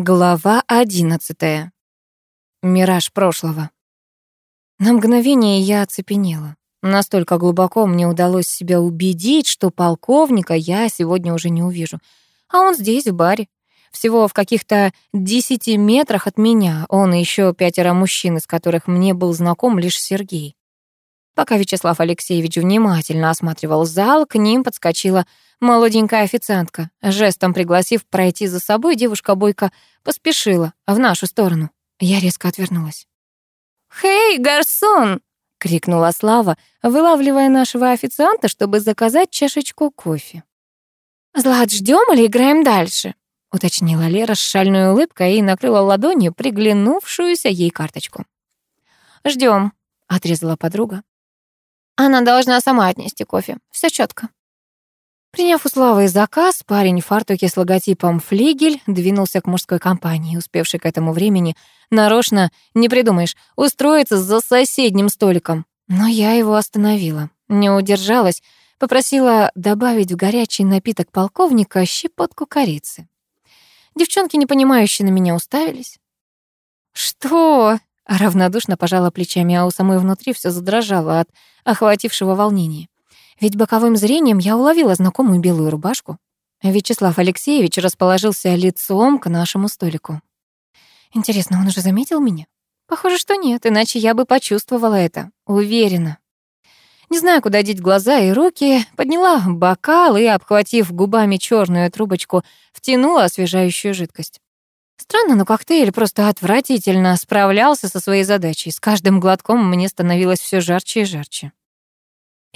Глава одиннадцатая. Мираж прошлого. На мгновение я оцепенела. Настолько глубоко мне удалось себя убедить, что полковника я сегодня уже не увижу. А он здесь, в баре. Всего в каких-то десяти метрах от меня. Он и еще пятеро мужчин, из которых мне был знаком лишь Сергей. Пока Вячеслав Алексеевич внимательно осматривал зал, к ним подскочила молоденькая официантка. Жестом пригласив пройти за собой, девушка Бойко поспешила в нашу сторону. Я резко отвернулась. «Хей, гарсон!» — крикнула Слава, вылавливая нашего официанта, чтобы заказать чашечку кофе. «Злат, ждем или играем дальше?» — уточнила Лера с шальной улыбкой и накрыла ладонью приглянувшуюся ей карточку. Ждем, отрезала подруга. Она должна сама отнести кофе. Все четко. Приняв у Славы заказ, парень в фартуке с логотипом «Флигель» двинулся к мужской компании, успевшей к этому времени нарочно, не придумаешь, устроиться за соседним столиком. Но я его остановила. Не удержалась, попросила добавить в горячий напиток полковника щепотку корицы. Девчонки, непонимающе на меня уставились. «Что?» Равнодушно пожала плечами, а у самой внутри все задрожало от охватившего волнения. Ведь боковым зрением я уловила знакомую белую рубашку. Вячеслав Алексеевич расположился лицом к нашему столику. Интересно, он уже заметил меня? Похоже, что нет, иначе я бы почувствовала это. Уверена. Не знаю, куда деть глаза и руки, подняла бокал и, обхватив губами черную трубочку, втянула освежающую жидкость. Странно, но коктейль просто отвратительно справлялся со своей задачей. С каждым глотком мне становилось все жарче и жарче.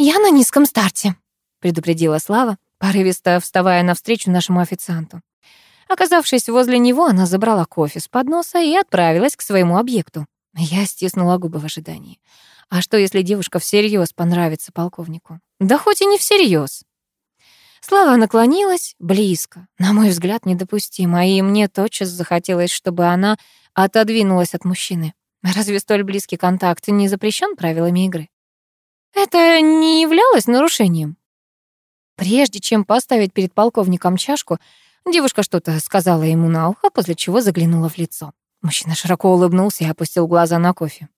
«Я на низком старте», — предупредила Слава, порывисто вставая навстречу нашему официанту. Оказавшись возле него, она забрала кофе с подноса и отправилась к своему объекту. Я стиснула губы в ожидании. А что, если девушка всерьез понравится полковнику? Да хоть и не всерьез. Слава наклонилась близко, на мой взгляд, недопустимо, и мне тотчас захотелось, чтобы она отодвинулась от мужчины. Разве столь близкий контакт не запрещен правилами игры? Это не являлось нарушением. Прежде чем поставить перед полковником чашку, девушка что-то сказала ему на ухо, после чего заглянула в лицо. Мужчина широко улыбнулся и опустил глаза на кофе.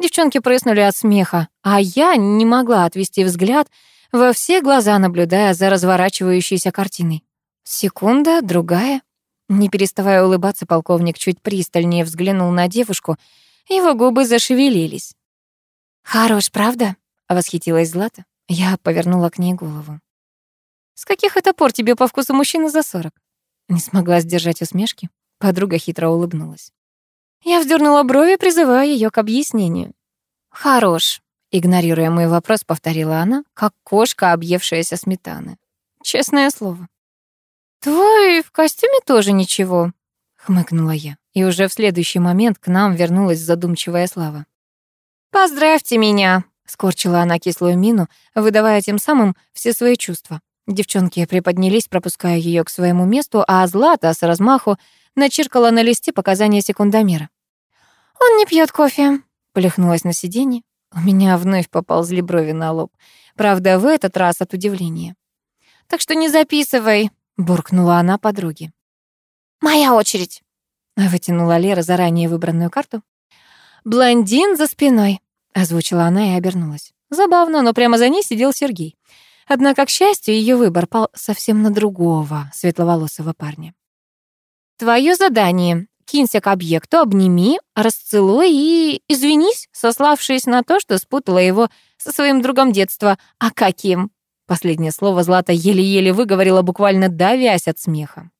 Девчонки прыснули от смеха, а я не могла отвести взгляд во все глаза наблюдая за разворачивающейся картиной. Секунда, другая. Не переставая улыбаться, полковник чуть пристальнее взглянул на девушку, его губы зашевелились. «Хорош, правда?» — восхитилась Злата. Я повернула к ней голову. «С каких это пор тебе по вкусу мужчины за сорок?» Не смогла сдержать усмешки. Подруга хитро улыбнулась. Я вздернула брови, призывая ее к объяснению. «Хорош», Игнорируя мой вопрос, повторила она, как кошка, объевшаяся сметаны. Честное слово. «Твой в костюме тоже ничего», — хмыкнула я. И уже в следующий момент к нам вернулась задумчивая слава. «Поздравьте меня», — скорчила она кислую мину, выдавая тем самым все свои чувства. Девчонки приподнялись, пропуская ее к своему месту, а Злата с размаху начиркала на листе показания секундомера. «Он не пьет кофе», — плюхнулась на сиденье. У меня вновь поползли брови на лоб. Правда, в этот раз от удивления. «Так что не записывай», — буркнула она подруге. «Моя очередь», — вытянула Лера заранее выбранную карту. «Блондин за спиной», — озвучила она и обернулась. Забавно, но прямо за ней сидел Сергей. Однако, к счастью, ее выбор пал совсем на другого, светловолосого парня. «Твое задание кинься к объекту, обними, расцелуй и извинись, сославшись на то, что спутала его со своим другом детства. А каким? Последнее слово Злата еле-еле выговорила, буквально давясь от смеха.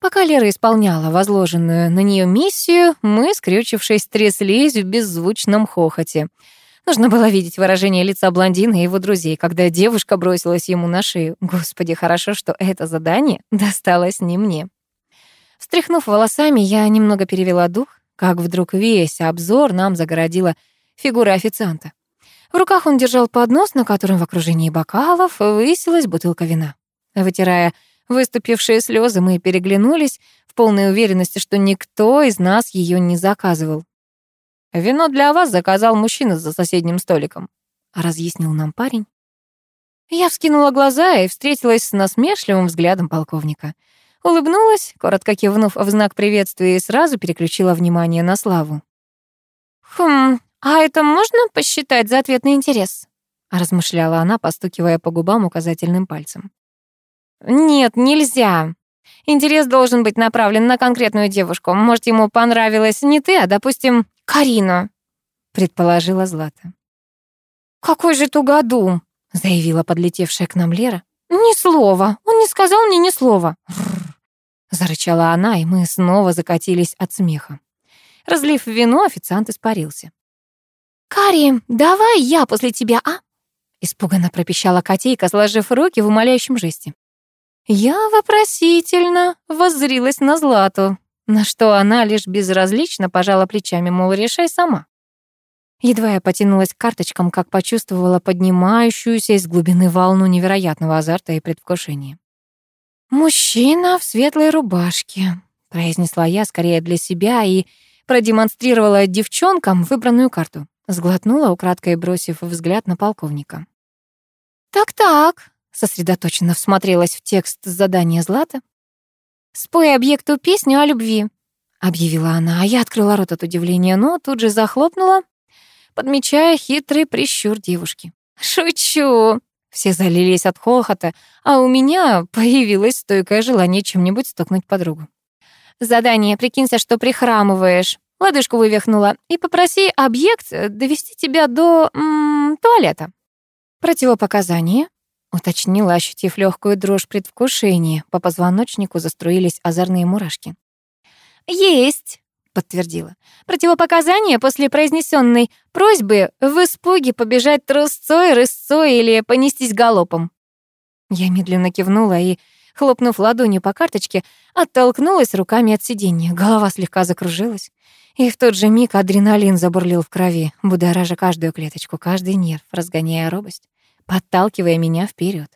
Пока Лера исполняла возложенную на нее миссию, мы, скрючившись, тряслись в беззвучном хохоте. Нужно было видеть выражение лица блондина и его друзей, когда девушка бросилась ему на шею. Господи, хорошо, что это задание досталось не мне. Встряхнув волосами, я немного перевела дух, как вдруг весь обзор нам загородила фигура официанта. В руках он держал поднос, на котором в окружении бокалов высилась бутылка вина. Вытирая выступившие слезы, мы переглянулись в полной уверенности, что никто из нас ее не заказывал. «Вино для вас заказал мужчина за соседним столиком», — разъяснил нам парень. Я вскинула глаза и встретилась с насмешливым взглядом полковника — Улыбнулась, коротко кивнув в знак приветствия и сразу переключила внимание на Славу. «Хм, а это можно посчитать за ответный интерес?» размышляла она, постукивая по губам указательным пальцем. «Нет, нельзя. Интерес должен быть направлен на конкретную девушку. Может, ему понравилась не ты, а, допустим, Карина», предположила Злата. «Какой же тугодум», заявила подлетевшая к нам Лера. «Ни слова. Он не сказал мне ни слова». Зарычала она, и мы снова закатились от смеха. Разлив вино, официант испарился. «Кари, давай я после тебя, а?» Испуганно пропищала котейка, сложив руки в умоляющем жесте. Я вопросительно воззрилась на Злату, на что она лишь безразлично пожала плечами, мол, решай сама. Едва я потянулась к карточкам, как почувствовала поднимающуюся из глубины волну невероятного азарта и предвкушения. «Мужчина в светлой рубашке», — произнесла я скорее для себя и продемонстрировала девчонкам выбранную карту. Сглотнула, украдкой бросив взгляд на полковника. «Так-так», — сосредоточенно всмотрелась в текст задания Злата. «Спой объекту песню о любви», — объявила она, а я открыла рот от удивления, но тут же захлопнула, подмечая хитрый прищур девушки. «Шучу!» Все залились от хохота, а у меня появилось стойкое желание чем-нибудь стукнуть подругу. «Задание, прикинься, что прихрамываешь лодыжку вывихнула, и попроси объект довести тебя до м -м, туалета. Противопоказание, уточнила, ощутив легкую дрожь предвкушения. По позвоночнику заструились озорные мурашки. Есть, подтвердила. Противопоказание после произнесенной просьбы в испуге побежать трусцой, рысцой или понестись галопом. Я медленно кивнула и хлопнув ладонью по карточке, оттолкнулась руками от сиденья. Голова слегка закружилась. И в тот же миг адреналин забурлил в крови, будоража каждую клеточку, каждый нерв, разгоняя робость, подталкивая меня вперед.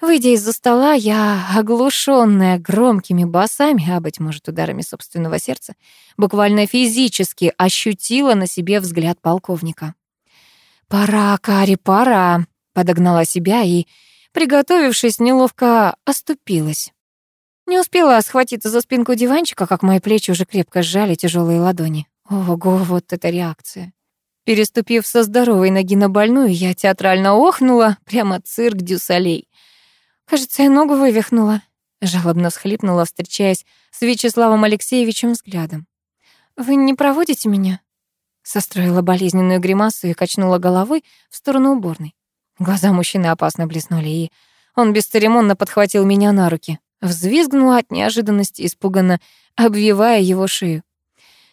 Выйдя из-за стола, я, оглушенная громкими басами, а, быть может, ударами собственного сердца, буквально физически ощутила на себе взгляд полковника. «Пора, Кари, пора!» — подогнала себя и приготовившись, неловко оступилась. Не успела схватиться за спинку диванчика, как мои плечи уже крепко сжали тяжелые ладони. Ого, вот эта реакция. Переступив со здоровой ноги на больную, я театрально охнула, прямо цирк дюсалей. Кажется, я ногу вывихнула. Жалобно всхлипнула, встречаясь с Вячеславом Алексеевичем взглядом. «Вы не проводите меня?» Состроила болезненную гримасу и качнула головой в сторону уборной. Глаза мужчины опасно блеснули, и он бесцеремонно подхватил меня на руки. Взвизгнула от неожиданности, испуганно обвивая его шею.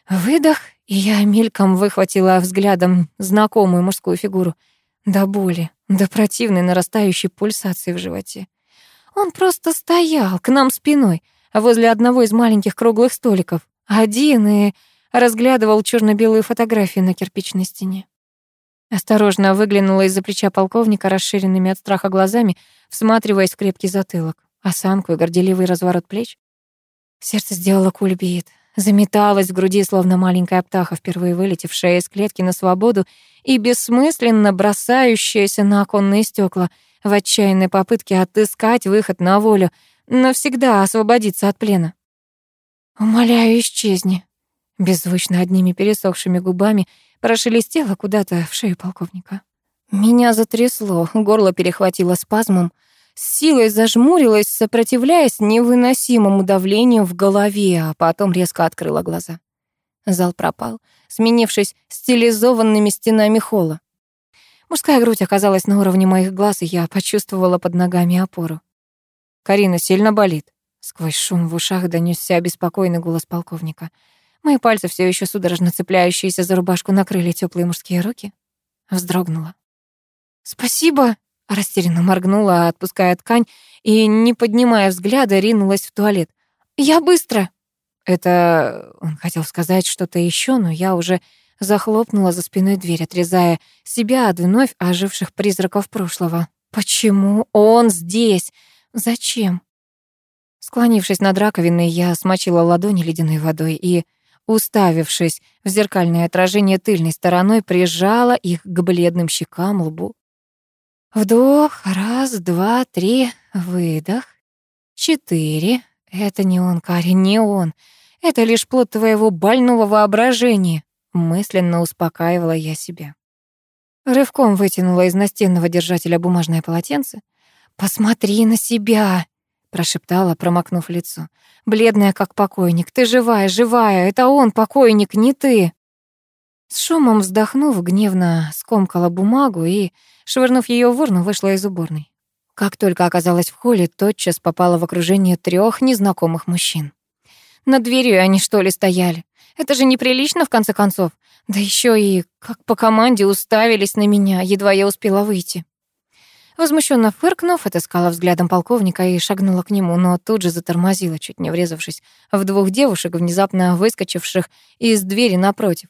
Выдох, я мельком выхватила взглядом знакомую мужскую фигуру. До боли, до противной нарастающей пульсации в животе. Он просто стоял к нам спиной, возле одного из маленьких круглых столиков, один и разглядывал черно белые фотографии на кирпичной стене. Осторожно выглянула из-за плеча полковника расширенными от страха глазами, всматриваясь в крепкий затылок, осанку и горделивый разворот плеч. Сердце сделало кульбит, заметалось в груди, словно маленькая птаха, впервые вылетевшая из клетки на свободу и бессмысленно бросающаяся на оконные стекла в отчаянной попытке отыскать выход на волю, навсегда освободиться от плена. «Умоляю, исчезни», беззвучно одними пересохшими губами прошелестело куда-то в шею полковника. Меня затрясло, горло перехватило спазмом, с силой зажмурилась, сопротивляясь невыносимому давлению в голове, а потом резко открыла глаза. Зал пропал, сменившись стилизованными стенами холла. Мужская грудь оказалась на уровне моих глаз, и я почувствовала под ногами опору. «Карина сильно болит?» Сквозь шум в ушах донесся обеспокоенный голос полковника — Мои пальцы, все еще судорожно цепляющиеся за рубашку, накрыли теплые мужские руки. Вздрогнула. «Спасибо!» — растерянно моргнула, отпуская ткань, и, не поднимая взгляда, ринулась в туалет. «Я быстро!» Это он хотел сказать что-то еще, но я уже захлопнула за спиной дверь, отрезая себя от вновь оживших призраков прошлого. «Почему он здесь? Зачем?» Склонившись над раковиной, я смочила ладони ледяной водой и уставившись в зеркальное отражение тыльной стороной, прижала их к бледным щекам, лбу. Вдох, раз, два, три, выдох, четыре, Это не он, Кари, не он. Это лишь плод твоего больного воображения. Мысленно успокаивала я себя. Рывком вытянула из настенного держателя бумажное полотенце. «Посмотри на себя!» — прошептала, промокнув лицо. «Бледная, как покойник. Ты живая, живая. Это он, покойник, не ты!» С шумом вздохнув, гневно скомкала бумагу и, швырнув ее в урну, вышла из уборной. Как только оказалась в холле, тотчас попала в окружение трех незнакомых мужчин. Над дверью они что ли стояли? Это же неприлично, в конце концов. Да еще и как по команде уставились на меня, едва я успела выйти. Возмущенно фыркнув, отыскала взглядом полковника и шагнула к нему, но тут же затормозила, чуть не врезавшись в двух девушек, внезапно выскочивших из двери напротив.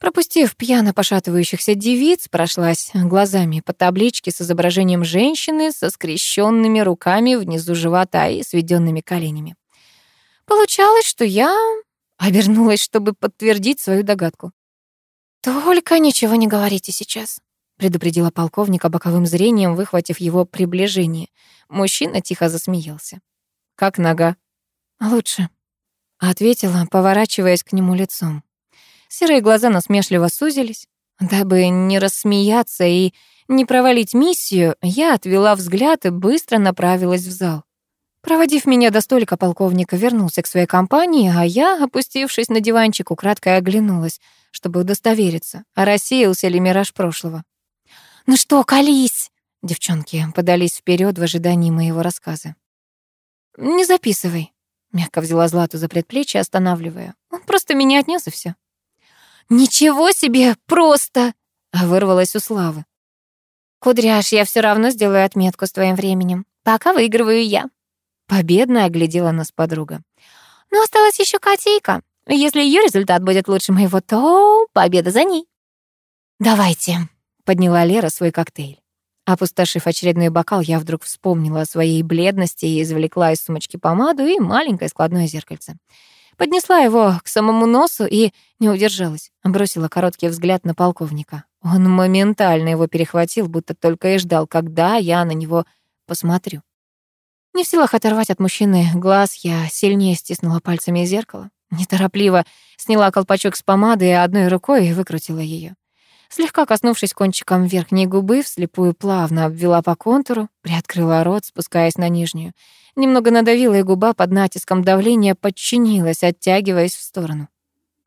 Пропустив пьяно пошатывающихся девиц, прошлась глазами по табличке с изображением женщины со скрещенными руками внизу живота и сведенными коленями. Получалось, что я обернулась, чтобы подтвердить свою догадку. «Только ничего не говорите сейчас», — предупредила полковника боковым зрением, выхватив его приближение. Мужчина тихо засмеялся. «Как нога?» «Лучше», — ответила, поворачиваясь к нему лицом. Серые глаза насмешливо сузились. Дабы не рассмеяться и не провалить миссию, я отвела взгляд и быстро направилась в зал. Проводив меня до столика, полковника вернулся к своей компании, а я, опустившись на диванчик, украдкой оглянулась, чтобы удостовериться, рассеялся ли мираж прошлого. «Ну что, колись!» Девчонки подались вперед в ожидании моего рассказа. «Не записывай», — мягко взяла Злату за предплечье, останавливая. «Он просто меня отнес и все. «Ничего себе, просто!» — вырвалась у Славы. «Кудряш, я все равно сделаю отметку с твоим временем. Пока выигрываю я». Победно оглядела нас подруга. «Но осталась еще котейка. Если ее результат будет лучше моего, то победа за ней». «Давайте», — подняла Лера свой коктейль. Опустошив очередной бокал, я вдруг вспомнила о своей бледности и извлекла из сумочки помаду и маленькое складное зеркальце. Поднесла его к самому носу и не удержалась. Бросила короткий взгляд на полковника. Он моментально его перехватил, будто только и ждал, когда я на него посмотрю. Не в силах оторвать от мужчины глаз, я сильнее стиснула пальцами зеркало. Неторопливо сняла колпачок с помады одной рукой и выкрутила ее. Слегка коснувшись кончиком верхней губы, вслепую плавно обвела по контуру, приоткрыла рот, спускаясь на нижнюю. Немного надавила, и губа под натиском давления подчинилась, оттягиваясь в сторону.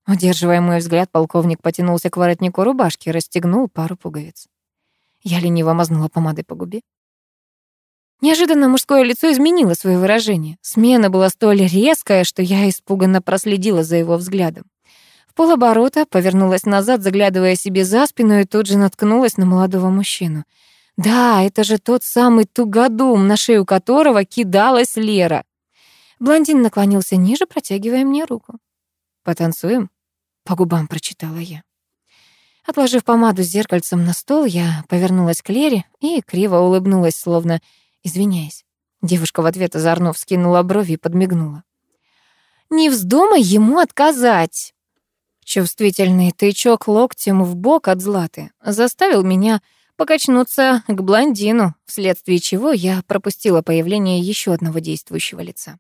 Удерживая мой взгляд, полковник потянулся к воротнику рубашки и расстегнул пару пуговиц. Я лениво мазнула помадой по губе. Неожиданно мужское лицо изменило свое выражение. Смена была столь резкая, что я испуганно проследила за его взглядом. Полоборота повернулась назад, заглядывая себе за спину, и тут же наткнулась на молодого мужчину. Да, это же тот самый тугодум, на шею которого кидалась Лера. Блондин наклонился ниже, протягивая мне руку. «Потанцуем?» — по губам прочитала я. Отложив помаду с зеркальцем на стол, я повернулась к Лере и криво улыбнулась, словно извиняясь. Девушка в ответ озорно вскинула брови и подмигнула. «Не вздумай ему отказать!» Чувствительный тычок локтем в бок от Златы заставил меня покачнуться к блондину, вследствие чего я пропустила появление еще одного действующего лица.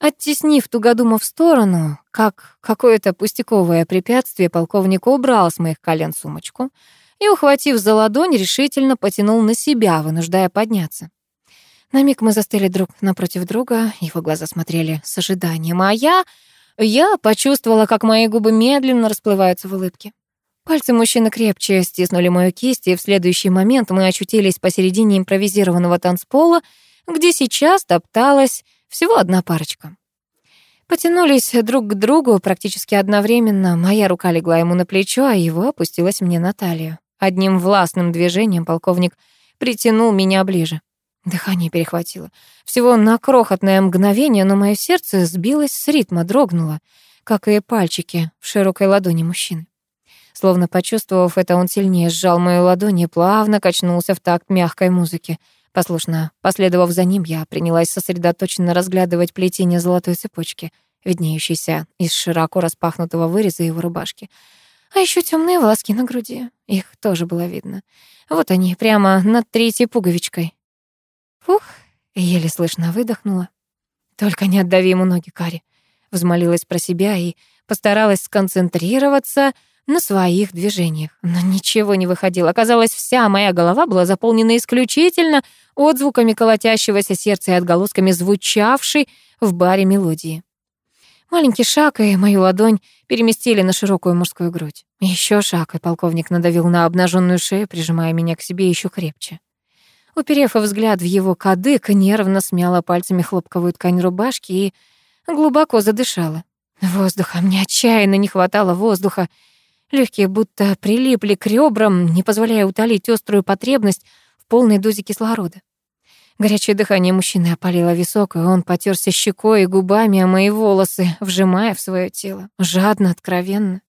Оттеснив тугодума в сторону, как какое-то пустяковое препятствие, полковник убрал с моих колен сумочку и, ухватив за ладонь, решительно потянул на себя, вынуждая подняться. На миг мы застыли друг напротив друга, его глаза смотрели с ожиданием, а я я почувствовала, как мои губы медленно расплываются в улыбке. Пальцы мужчины крепче стиснули мою кисть, и в следующий момент мы очутились посередине импровизированного танцпола, где сейчас топталась всего одна парочка. Потянулись друг к другу практически одновременно. Моя рука легла ему на плечо, а его опустилась мне на талию. Одним властным движением полковник притянул меня ближе. Дыхание перехватило. Всего на крохотное мгновение, но мое сердце сбилось с ритма, дрогнуло, как и пальчики в широкой ладони мужчины. Словно почувствовав это, он сильнее сжал мою ладонь и плавно качнулся в такт мягкой музыки. Послушно, последовав за ним, я принялась сосредоточенно разглядывать плетение золотой цепочки, виднеющейся из широко распахнутого выреза его рубашки. А еще темные волоски на груди. Их тоже было видно. Вот они, прямо над третьей пуговичкой. Фух, еле слышно выдохнула. Только не отдави ему ноги, Кари. Взмолилась про себя и постаралась сконцентрироваться на своих движениях. Но ничего не выходило. Оказалось, вся моя голова была заполнена исключительно отзвуками колотящегося сердца и отголосками звучавшей в баре мелодии. Маленький шаг и мою ладонь переместили на широкую мужскую грудь. Еще шаг, и полковник надавил на обнаженную шею, прижимая меня к себе еще крепче. Уперев взгляд в его кадык, нервно смяла пальцами хлопковую ткань рубашки и глубоко задышала. Воздуха, мне отчаянно не хватало воздуха. Легкие будто прилипли к ребрам, не позволяя утолить острую потребность в полной дозе кислорода. Горячее дыхание мужчины опалило висок, и он потерся щекой и губами о мои волосы, вжимая в свое тело, жадно, откровенно.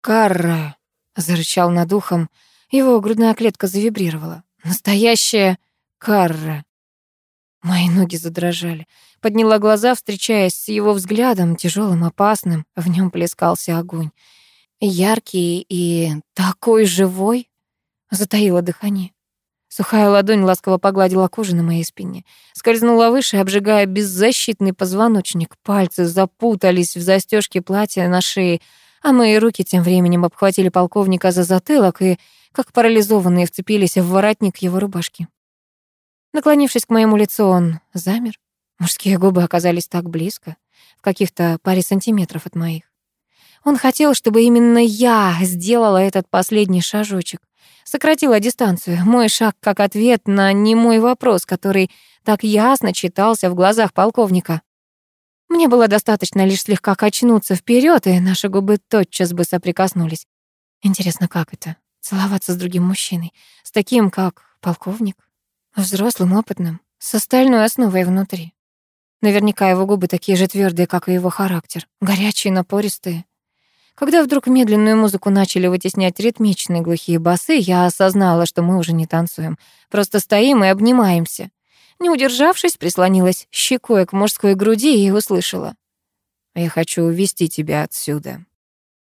«Карра!» — зарычал над ухом. Его грудная клетка завибрировала. «Настоящая карра!» Мои ноги задрожали. Подняла глаза, встречаясь с его взглядом, тяжелым, опасным. В нем плескался огонь. Яркий и такой живой. Затаила дыхание. Сухая ладонь ласково погладила кожу на моей спине. Скользнула выше, обжигая беззащитный позвоночник. Пальцы запутались в застежке платья на шее, а мои руки тем временем обхватили полковника за затылок и, как парализованные, вцепились в воротник его рубашки. Наклонившись к моему лицу, он замер. Мужские губы оказались так близко, в каких-то паре сантиметров от моих. Он хотел, чтобы именно я сделала этот последний шажочек. Сократила дистанцию. Мой шаг как ответ на немой вопрос, который так ясно читался в глазах полковника. Мне было достаточно лишь слегка качнуться вперед, и наши губы тотчас бы соприкоснулись. Интересно, как это? Целоваться с другим мужчиной, с таким, как полковник, взрослым, опытным, с остальной основой внутри. Наверняка его губы такие же твердые, как и его характер, горячие, напористые. Когда вдруг медленную музыку начали вытеснять ритмичные глухие басы, я осознала, что мы уже не танцуем, просто стоим и обнимаемся. Не удержавшись, прислонилась щекой к мужской груди и услышала. «Я хочу увести тебя отсюда».